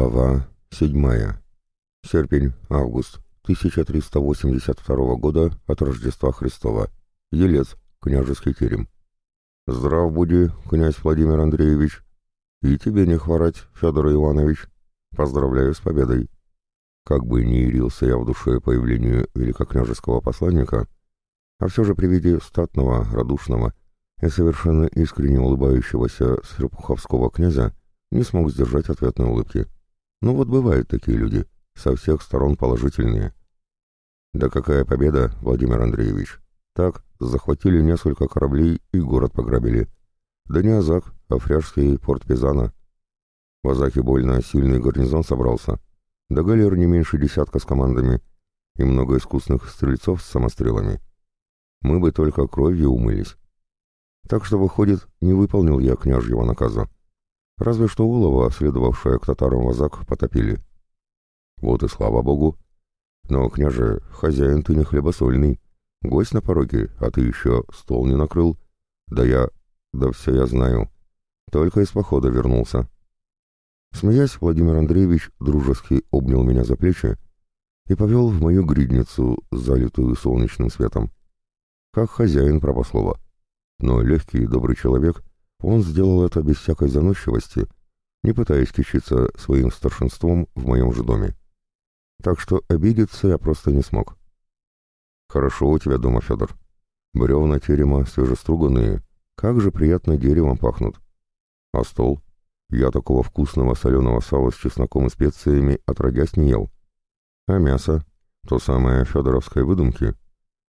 Глава 7. Серпень, август 1382 года от Рождества Христова. Елец, княжеский терем. Здрав буди, князь Владимир Андреевич. И тебе не хворать, Федор Иванович. Поздравляю с победой. Как бы не ярился я в душе появлению великокняжеского посланника, а все же при виде статного, радушного и совершенно искренне улыбающегося Серпуховского князя не смог сдержать ответной улыбки. Ну вот бывают такие люди, со всех сторон положительные. Да какая победа, Владимир Андреевич. Так, захватили несколько кораблей и город пограбили. Да не Азак, а фряжский порт Пизана. В Азаке больно сильный гарнизон собрался. Да галер не меньше десятка с командами. И много искусных стрельцов с самострелами. Мы бы только кровью умылись. Так что, выходит, не выполнил я княжьего наказа. Разве что Улова, следовавшая к татарам вазак, потопили. Вот и слава богу. Но, княже, хозяин ты не хлебосольный. Гость на пороге, а ты еще стол не накрыл. Да я... да все я знаю. Только из похода вернулся. Смеясь, Владимир Андреевич дружески обнял меня за плечи и повел в мою гридницу, залитую солнечным светом. Как хозяин правослова. Но легкий и добрый человек он сделал это без всякой заносчивости, не пытаясь кичиться своим старшинством в моем же доме. Так что обидеться я просто не смог. «Хорошо у тебя дома, Федор. Бревна терема свежеструганные, как же приятно деревом пахнут. А стол? Я такого вкусного соленого сала с чесноком и специями отродясь не ел. А мясо? То самое федоровской выдумки.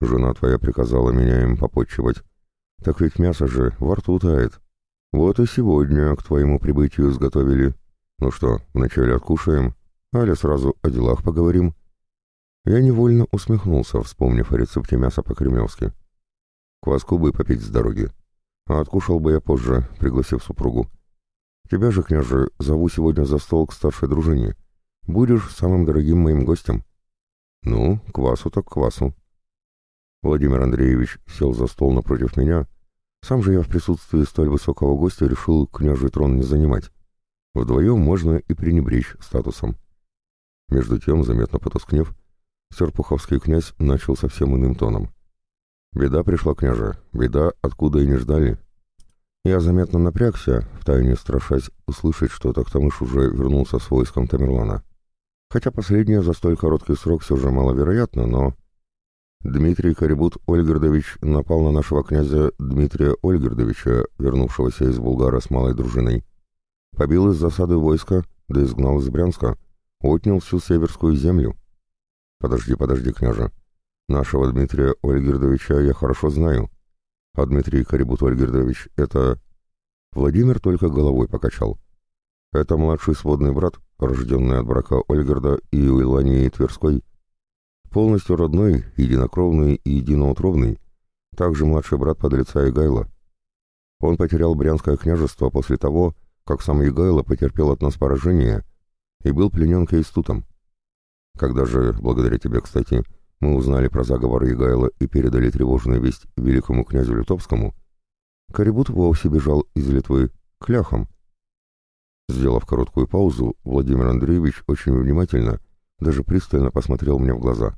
Жена твоя приказала меня им попотчевать. Так ведь мясо же во рту тает. Вот и сегодня к твоему прибытию изготовили. Ну что, вначале откушаем, али сразу о делах поговорим?» Я невольно усмехнулся, вспомнив о рецепте мяса по-кремлевски. Кваску бы попить с дороги. А откушал бы я позже, пригласив супругу. Тебя же, княже, зову сегодня за стол к старшей дружине. Будешь самым дорогим моим гостем. Ну, квасу так квасу. Владимир Андреевич сел за стол напротив меня сам же я в присутствии столь высокого гостя решил княжий трон не занимать. Вдвоем можно и пренебречь статусом. Между тем, заметно потускнев, Серпуховский князь начал совсем иным тоном. «Беда пришла, княже, беда, откуда и не ждали». Я заметно напрягся, втайне страшась услышать, что Тахтамыш уже вернулся с войском Тамерлана. Хотя последнее за столь короткий срок все же маловероятно, но... Дмитрий Карибут Ольгердович напал на нашего князя Дмитрия Ольгердовича, вернувшегося из Булгара с малой дружиной. Побил из засады войска, да изгнал из Брянска, отнял всю северскую землю. Подожди, подожди, княже. Нашего Дмитрия Ольгердовича я хорошо знаю. А Дмитрий Карибут Ольгердович — это... Владимир только головой покачал. Это младший сводный брат, рожденный от брака Ольгерда и Уилании Тверской, полностью родной, единокровный и единоутробный, также младший брат подлеца Игайла. Он потерял Брянское княжество после того, как сам Игайло потерпел от нас поражение и был пленен Кейстутом. Когда же, благодаря тебе, кстати, мы узнали про заговор Игайла и передали тревожную весть великому князю Литовскому, Карибут вовсе бежал из Литвы к ляхам. Сделав короткую паузу, Владимир Андреевич очень внимательно, даже пристально посмотрел мне в глаза.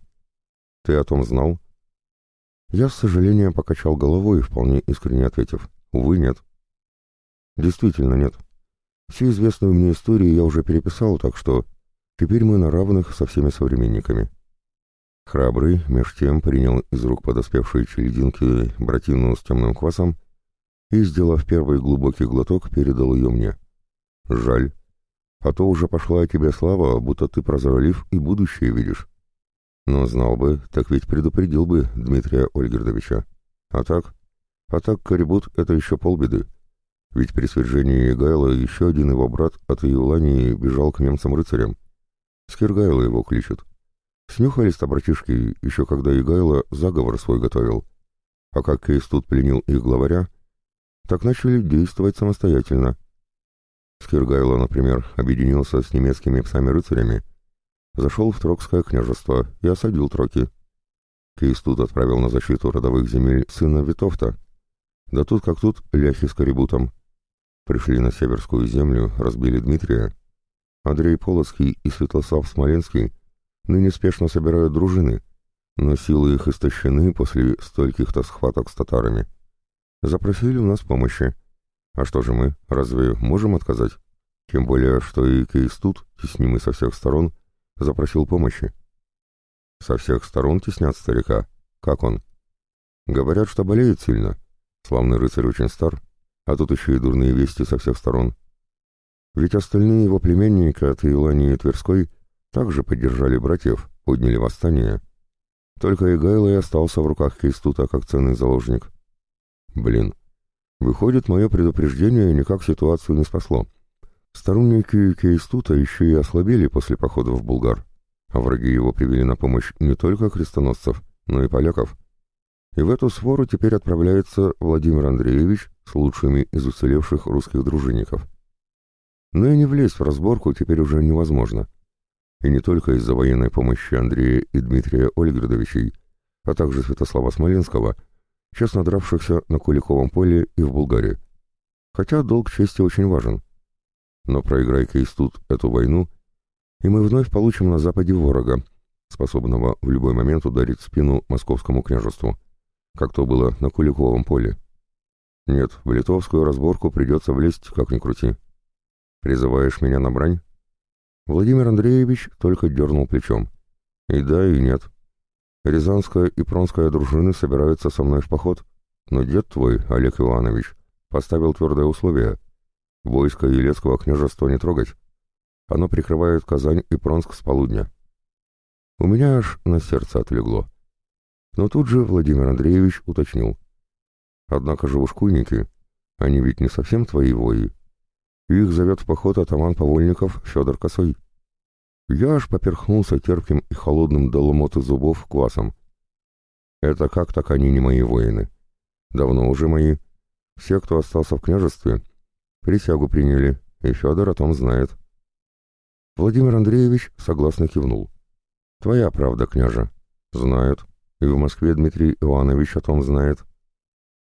«Ты о том знал?» Я с сожалением покачал головой, вполне искренне ответив. «Увы, нет». «Действительно нет. Всю известную мне историю я уже переписал, так что теперь мы на равных со всеми современниками». Храбрый, меж тем, принял из рук подоспевшей челединки братину с темным квасом и, сделав первый глубокий глоток, передал ее мне. «Жаль. А то уже пошла о тебе слава, будто ты прозорлив и будущее видишь». Но знал бы, так ведь предупредил бы Дмитрия Ольгердовича. А так? А так Карибут — это еще полбеды. Ведь при свержении Гайла еще один его брат от Иулании бежал к немцам-рыцарям. Скиргайло его кличут. Снюхались-то братишки, еще когда Игайло заговор свой готовил. А как Кейс тут пленил их главаря, так начали действовать самостоятельно. Скиргайло, например, объединился с немецкими псами-рыцарями, зашел в Трокское княжество и осадил Троки. Кейс тут отправил на защиту родовых земель сына Витовта. Да тут как тут ляхи с Карибутом. Пришли на Северскую землю, разбили Дмитрия. Андрей Полоцкий и Святослав Смоленский ныне спешно собирают дружины, но силы их истощены после стольких-то схваток с татарами. Запросили у нас помощи. А что же мы, разве можем отказать? Тем более, что и Кейстут, теснимый со всех сторон, запросил помощи. Со всех сторон теснят старика. Как он? Говорят, что болеет сильно. Славный рыцарь очень стар, а тут еще и дурные вести со всех сторон. Ведь остальные его племенники от Илании и Тверской также поддержали братьев, подняли восстание. Только Игайло и остался в руках Кейстута как ценный заложник. Блин, выходит, мое предупреждение никак ситуацию не спасло. Сторонники Кейстута еще и ослабели после похода в Булгар, а враги его привели на помощь не только крестоносцев, но и поляков. И в эту свору теперь отправляется Владимир Андреевич с лучшими из уцелевших русских дружинников. Но и не влезть в разборку теперь уже невозможно. И не только из-за военной помощи Андрея и Дмитрия Ольградовичей, а также Святослава Смоленского, честно дравшихся на Куликовом поле и в Булгарии. Хотя долг чести очень важен. Но проиграй Кейстут эту войну, и мы вновь получим на западе ворога, способного в любой момент ударить в спину московскому княжеству, как то было на Куликовом поле. Нет, в литовскую разборку придется влезть, как ни крути. Призываешь меня на брань? Владимир Андреевич только дернул плечом. И да, и нет. Рязанская и Пронская дружины собираются со мной в поход, но дед твой, Олег Иванович, поставил твердое условие. Войско Елецкого княжества не трогать. Оно прикрывает Казань и Пронск с полудня. У меня аж на сердце отлегло. Но тут же Владимир Андреевич уточнил. Однако же ушкуйники, они ведь не совсем твои вои, их зовет в поход атаман Повольников Федор Косой. Я аж поперхнулся терпким и холодным до ломоты зубов квасом. Это как так они не мои воины? Давно уже мои. Все, кто остался в княжестве, присягу приняли, и Федор о том знает. Владимир Андреевич согласно кивнул. Твоя правда, княже. Знают. И в Москве Дмитрий Иванович о том знает.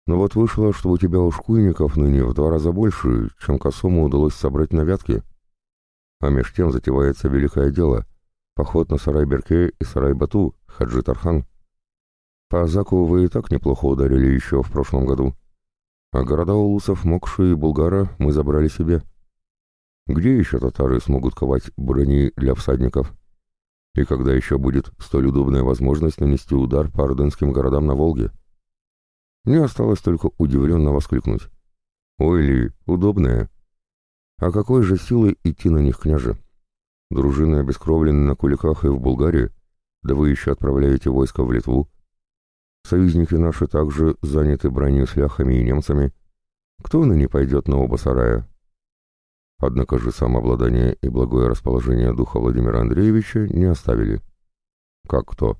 Но вот вышло, что у тебя ушкуйников ныне в два раза больше, чем косому удалось собрать на вятке. А меж тем затевается великое дело — поход на Сарай-Берке и Сарай-Бату, Хаджи Тархан. По Азаку вы и так неплохо ударили еще в прошлом году. А города улусов Мокши и Булгара мы забрали себе. Где еще татары смогут ковать брони для всадников? И когда еще будет столь удобная возможность нанести удар по ордынским городам на Волге? Мне осталось только удивленно воскликнуть. «Ой, Ли, удобная! А какой же силой идти на них, княже? Дружины обескровлены на Куликах и в Булгарии, да вы еще отправляете войска в Литву. Союзники наши также заняты бранью с ляхами и немцами. Кто ныне пойдет на оба сарая?» Однако же самообладание и благое расположение духа Владимира Андреевича не оставили. Как кто?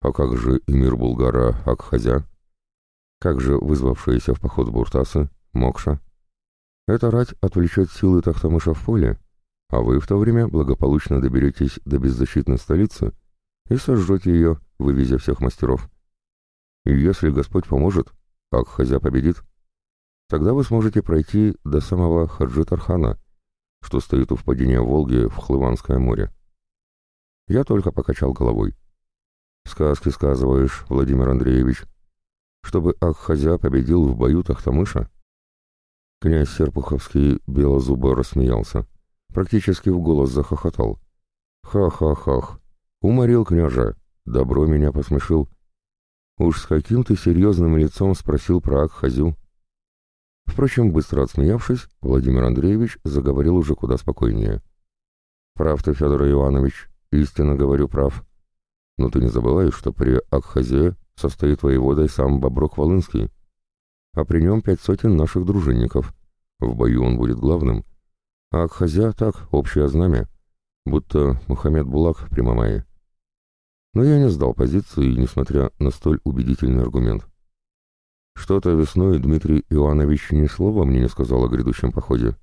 А как же и мир Булгара Акхазя? Как же вызвавшиеся в поход Буртасы, Мокша? Эта рать отвлечет силы Тахтамыша в поле, а вы в то время благополучно доберетесь до беззащитной столицы и сожжете ее, вывезя всех мастеров. Если Господь поможет, как Хазя победит, тогда вы сможете пройти до самого Хаджи-Тархана, что стоит у впадения Волги в Хлыванское море. Я только покачал головой. «Сказки сказываешь, Владимир Андреевич», чтобы Акхазя победил в бою Тахтамыша? Князь Серпуховский белозубо рассмеялся. Практически в голос захохотал. «Ха-ха-хах! Уморил княжа! Добро меня посмешил!» Уж с каким ты серьезным лицом спросил про Акхазю. Впрочем, быстро отсмеявшись, Владимир Андреевич заговорил уже куда спокойнее. «Прав ты, Федор Иванович, истинно говорю прав. Но ты не забывай, что при Акхазе состоит воеводой сам Боброк Волынский, а при нем пять сотен наших дружинников. В бою он будет главным. А Акхазя так, общее знамя, будто Мухаммед Булак при Мамае. Но я не сдал позиции, несмотря на столь убедительный аргумент. Что-то весной Дмитрий Иванович ни слова мне не сказал о грядущем походе.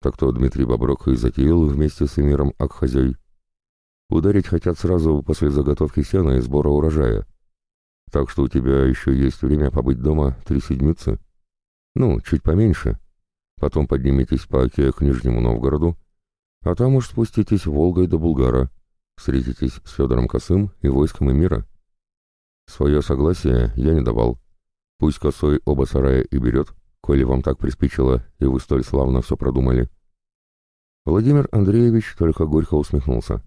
Так то Дмитрий Боброк и затеял вместе с эмиром Акхазей. Ударить хотят сразу после заготовки сена и сбора урожая. Так что у тебя еще есть время побыть дома три седмицы. Ну, чуть поменьше. Потом подниметесь по Оке к Нижнему Новгороду, А там уж спуститесь Волгой до Булгара, встретитесь с Федором Косым и войском Эмира. Свое согласие я не давал. Пусть Косой оба сарая и берет, коли вам так приспичило, и вы столь славно все продумали. Владимир Андреевич только горько усмехнулся.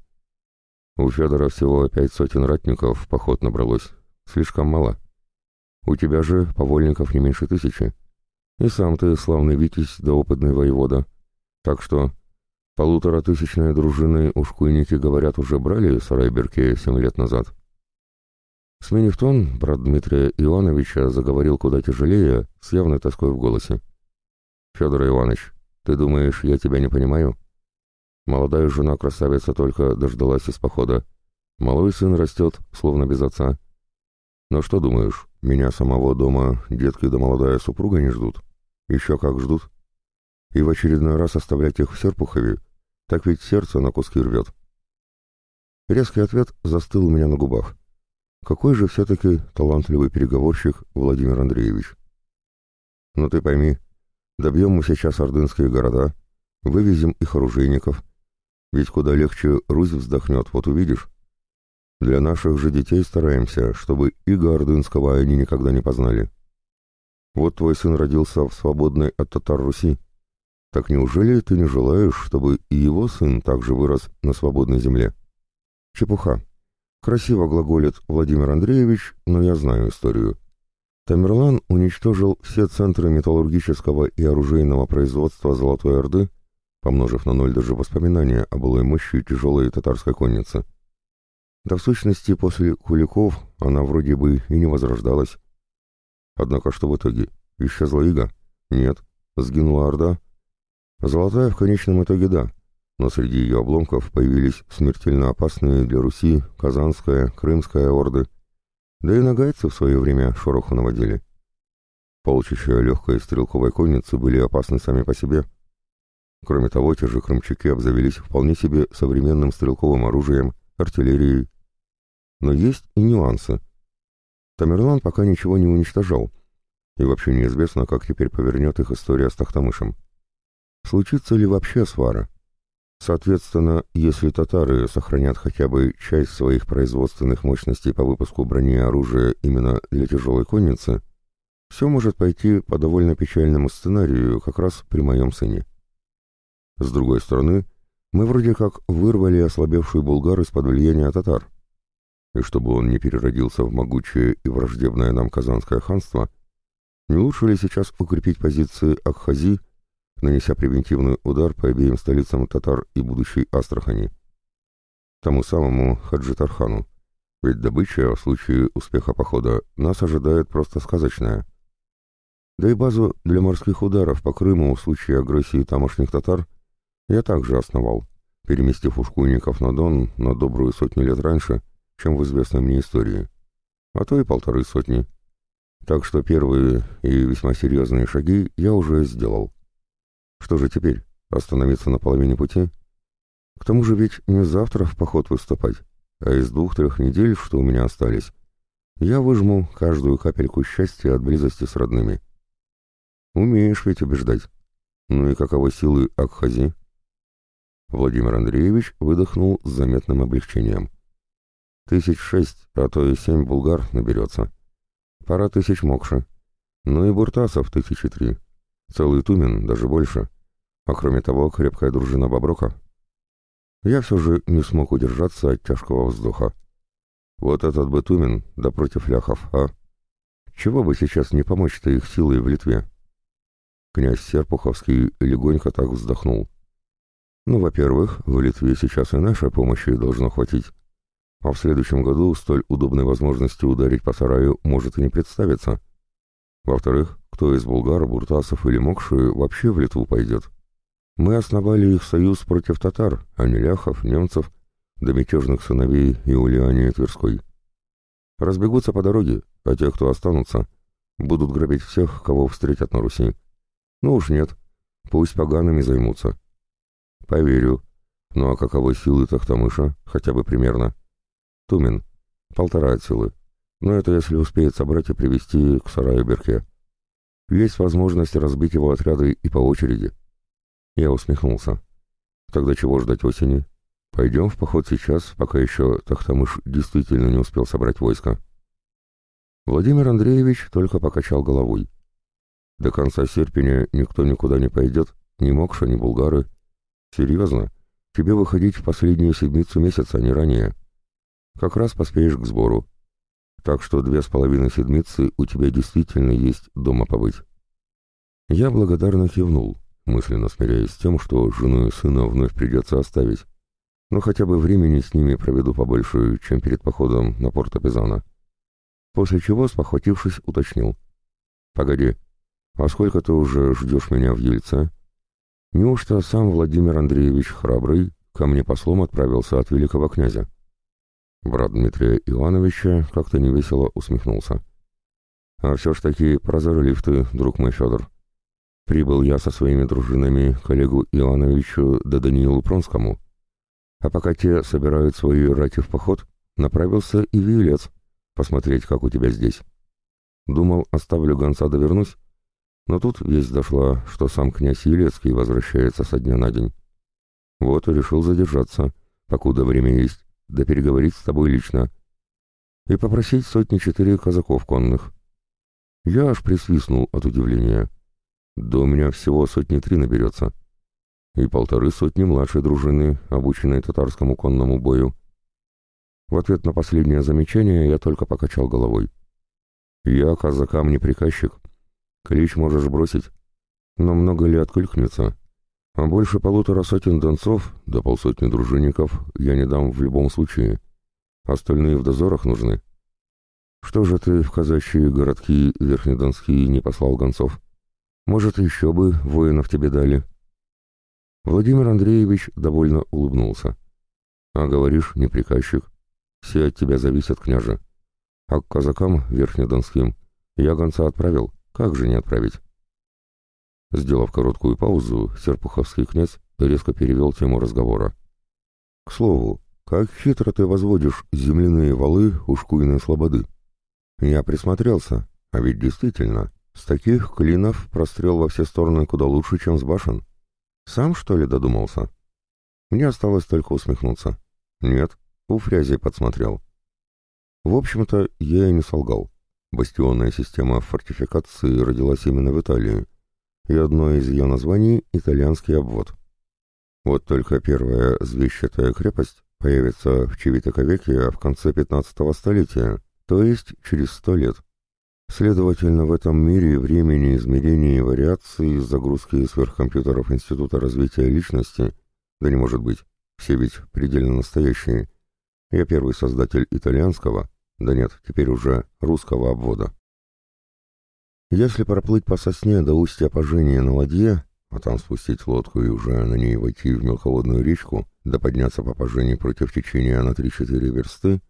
У Федора всего пять сотен ратников поход набралось. Слишком мало. У тебя же повольников не меньше тысячи. И сам ты славный витязь да опытный воевода. Так что полуторатысячные дружины ушкуйники, говорят, уже брали Сарайберке семь лет назад. Сменив тон, брат Дмитрия Ивановича заговорил куда тяжелее, с явной тоской в голосе. «Федор Иванович, ты думаешь, я тебя не понимаю? Молодая жена красавица только дождалась из похода. Малой сын растет, словно без отца. Но что думаешь, меня самого дома детки да молодая супруга не ждут? Еще как ждут. И в очередной раз оставлять их в Серпухове, так ведь сердце на куски рвет. Резкий ответ застыл у меня на губах. Какой же все-таки талантливый переговорщик Владимир Андреевич. Но ты пойми, добьем мы сейчас ордынские города, вывезем их оружейников, ведь куда легче Русь вздохнет, вот увидишь. Для наших же детей стараемся, чтобы иго Ордынского они никогда не познали. Вот твой сын родился в свободной от татар Руси. Так неужели ты не желаешь, чтобы и его сын также вырос на свободной земле? Чепуха. Красиво глаголит Владимир Андреевич, но я знаю историю. Тамерлан уничтожил все центры металлургического и оружейного производства Золотой Орды, помножив на ноль даже воспоминания о былой мощи тяжелой татарской конницы. Да в сущности, после Куликов она вроде бы и не возрождалась. Однако что в итоге? Исчезла Ига? Нет. Сгинула Орда? Золотая в конечном итоге да, но среди ее обломков появились смертельно опасные для Руси Казанская, Крымская Орды, да и нагайцы в свое время шороху наводили. Полчища легкой стрелковой конницы были опасны сами по себе. Кроме того, те же крымчаки обзавелись вполне себе современным стрелковым оружием, артиллерией, но есть и нюансы. Тамерлан пока ничего не уничтожал, и вообще неизвестно, как теперь повернет их история с Тахтамышем. Случится ли вообще свара? Соответственно, если татары сохранят хотя бы часть своих производственных мощностей по выпуску брони и оружия именно для тяжелой конницы, все может пойти по довольно печальному сценарию как раз при моем сыне. С другой стороны, мы вроде как вырвали ослабевший булгар из-под влияния татар и чтобы он не переродился в могучее и враждебное нам Казанское ханство, не лучше ли сейчас укрепить позиции Акхази, нанеся превентивный удар по обеим столицам татар и будущей Астрахани? Тому самому Хаджитархану. Ведь добыча в случае успеха похода нас ожидает просто сказочная. Да и базу для морских ударов по Крыму в случае агрессии тамошних татар я также основал, переместив ушкуйников на Дон на добрую сотню лет раньше — чем в известной мне истории, а то и полторы сотни. Так что первые и весьма серьезные шаги я уже сделал. Что же теперь, остановиться на половине пути? К тому же ведь не завтра в поход выступать, а из двух-трех недель, что у меня остались, я выжму каждую капельку счастья от близости с родными. Умеешь ведь убеждать. Ну и каковы силы Акхази? Владимир Андреевич выдохнул с заметным облегчением. Тысяч шесть, а то и семь булгар наберется. Пара тысяч мокши. Ну и буртасов тысячи три. Целый тумен, даже больше. А кроме того, крепкая дружина Боброка. Я все же не смог удержаться от тяжкого вздоха. Вот этот бы тумен, да против ляхов, а? Чего бы сейчас не помочь-то их силой в Литве? Князь Серпуховский легонько так вздохнул. Ну, во-первых, в Литве сейчас и нашей помощи должно хватить а в следующем году столь удобной возможности ударить по сараю может и не представиться. Во-вторых, кто из булгар, буртасов или мокши вообще в Литву пойдет? Мы основали их союз против татар, а не ляхов, немцев, да мятежных сыновей Иулиани Тверской. Разбегутся по дороге, а те, кто останутся, будут грабить всех, кого встретят на Руси. Ну уж нет, пусть погаными займутся. Поверю. Ну а каковы силы Тахтамыша, хотя бы примерно? Тумен. Полтора от силы. Но это если успеет собрать и привести к сараю Берке. Есть возможность разбить его отряды и по очереди. Я усмехнулся. Тогда чего ждать осени? Пойдем в поход сейчас, пока еще Тахтамыш действительно не успел собрать войско. Владимир Андреевич только покачал головой. До конца серпня никто никуда не пойдет, ни Мокша, ни Булгары. Серьезно, тебе выходить в последнюю седмицу месяца, а не ранее. Как раз поспеешь к сбору. Так что две с половиной седмицы у тебя действительно есть дома побыть. Я благодарно кивнул, мысленно смиряясь с тем, что жену и сына вновь придется оставить. Но хотя бы времени с ними проведу побольше, чем перед походом на порт Пизана. После чего, спохватившись, уточнил. «Погоди, а сколько ты уже ждешь меня в Ельце?» Неужто сам Владимир Андреевич Храбрый ко мне послом отправился от великого князя? Брат Дмитрия Ивановича как-то невесело усмехнулся. А все ж таки прозорлив ты, друг мой Федор. Прибыл я со своими дружинами коллегу Ивановичу да Даниилу Пронскому. А пока те собирают свои рати в поход, направился и в Елец, посмотреть, как у тебя здесь. Думал, оставлю гонца да вернусь, но тут весть дошла, что сам князь Елецкий возвращается со дня на день. Вот и решил задержаться, покуда время есть, да переговорить с тобой лично. И попросить сотни-четыре казаков конных. Я аж присвистнул от удивления. Да у меня всего сотни три наберется. И полторы сотни младшей дружины, обученной татарскому конному бою. В ответ на последнее замечание я только покачал головой. Я казакам не приказчик, Клич можешь бросить, но много ли откликнется? А больше полутора сотен донцов, да полсотни дружинников я не дам в любом случае. Остальные в дозорах нужны. Что же ты в казачьи городки верхнедонские не послал гонцов? Может, еще бы воинов тебе дали?» Владимир Андреевич довольно улыбнулся. «А говоришь, не приказчик. Все от тебя зависят, княже. А к казакам верхнедонским я гонца отправил. Как же не отправить? Сделав короткую паузу, Серпуховский князь резко перевел тему разговора. «К слову, как хитро ты возводишь земляные валы у шкуйной слободы. Я присмотрелся, а ведь действительно, с таких клинов прострел во все стороны куда лучше, чем с башен. Сам, что ли, додумался? Мне осталось только усмехнуться. Нет, у фрязи подсмотрел. В общем-то, я и не солгал. Бастионная система фортификации родилась именно в Италии, и одно из ее названий — итальянский обвод. Вот только первая звещатая крепость появится в Чевитоковеке в конце 15-го столетия, то есть через сто лет. Следовательно, в этом мире времени измерения и вариаций загрузки сверхкомпьютеров Института развития личности, да не может быть, все ведь предельно настоящие. Я первый создатель итальянского — да нет, теперь уже русского обвода. Если проплыть по сосне до устья пожения на ладье, а там спустить лодку и уже на ней войти в мелководную речку, да подняться по пожении против течения на 3-4 версты,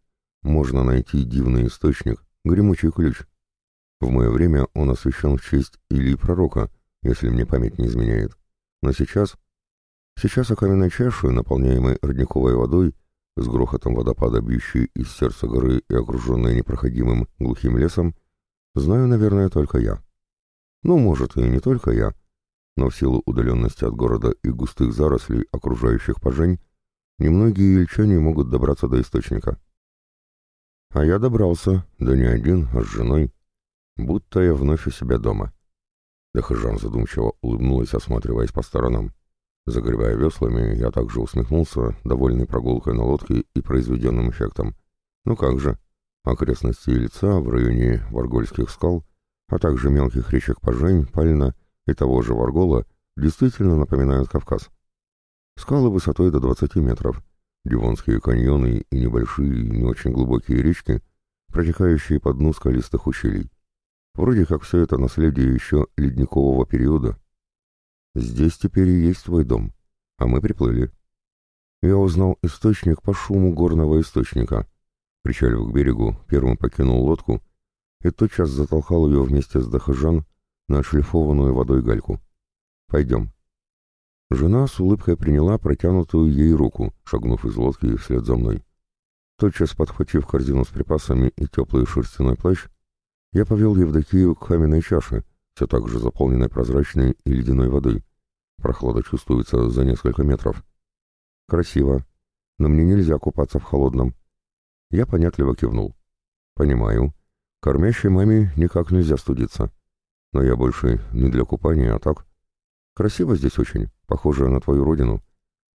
можно найти дивный источник, гремучий ключ. В мое время он освящен в честь Илии Пророка, если мне память не изменяет. Но сейчас... Сейчас о каменной чаше, наполняемой родниковой водой, с грохотом водопада, бьющей из сердца горы и окруженной непроходимым глухим лесом, знаю, наверное, только я. Ну, может, и не только я, но в силу удаленности от города и густых зарослей, окружающих пожень, немногие ельчане могут добраться до источника. А я добрался, да не один, а с женой, будто я вновь у себя дома. Дахажан задумчиво улыбнулась, осматриваясь по сторонам. Загребая веслами, я также усмехнулся, довольный прогулкой на лодке и произведенным эффектом. Ну как же, окрестности лица в районе Варгольских скал, а также мелких речек Пожень, Пальна и того же Варгола действительно напоминают Кавказ. Скалы высотой до 20 метров, Дивонские каньоны и небольшие, не очень глубокие речки, протекающие по дну скалистых ущелий. Вроде как все это наследие еще ледникового периода, Здесь теперь и есть твой дом, а мы приплыли. Я узнал источник по шуму горного источника. Причалив к берегу, первым покинул лодку и тотчас затолкал ее вместе с Дахажан на отшлифованную водой гальку. «Пойдем». Жена с улыбкой приняла протянутую ей руку, шагнув из лодки вслед за мной. Тотчас подхватив корзину с припасами и теплый шерстяной плащ, я повел Евдокию к каменной чаше, все так же заполненной прозрачной и ледяной водой. Прохлада чувствуется за несколько метров. Красиво, но мне нельзя купаться в холодном. Я понятливо кивнул. Понимаю. Кормящей маме никак нельзя студиться. Но я больше не для купания, а так. Красиво здесь очень, похоже на твою родину.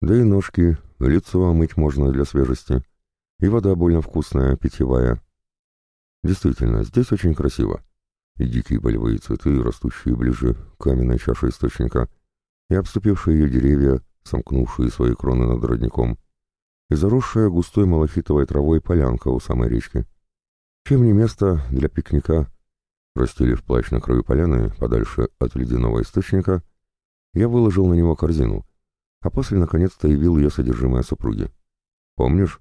Да и ножки, лицо омыть можно для свежести. И вода больно вкусная, питьевая. Действительно, здесь очень красиво. И дикие полевые цветы, растущие ближе к каменной чаше источника, и обступившие ее деревья, сомкнувшие свои кроны над родником, и заросшая густой малахитовой травой полянка у самой речки. Чем не место для пикника, расстелив плащ на краю поляны, подальше от ледяного источника, я выложил на него корзину, а после наконец-то явил ее содержимое супруге. «Помнишь?»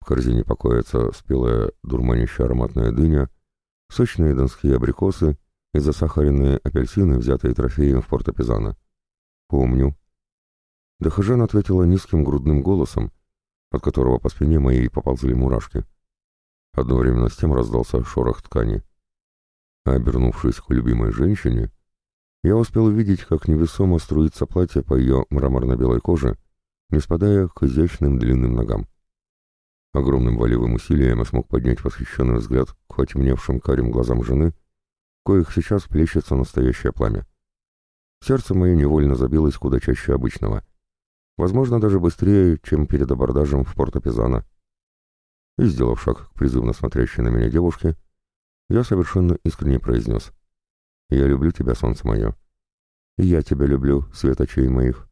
В корзине покоятся спелая дурманящая ароматная дыня, сочные донские абрикосы и засахаренные апельсины, взятые трофеем в порто Пизано. «Помню». Дахажан ответила низким грудным голосом, от которого по спине моей поползли мурашки. Одновременно с тем раздался шорох ткани. Обернувшись к любимой женщине, я успел увидеть, как невесомо струится платье по ее мраморно-белой коже, не спадая к изящным длинным ногам. Огромным волевым усилием я смог поднять восхищенный взгляд к отемневшим карим глазам жены, коих сейчас плещется настоящее пламя. Сердце мое невольно забилось куда чаще обычного — Возможно, даже быстрее, чем перед абордажем в порто Пизано. И, сделав шаг к призывно смотрящей на меня девушке, я совершенно искренне произнес. «Я люблю тебя, солнце мое». «И я тебя люблю, свет очей моих».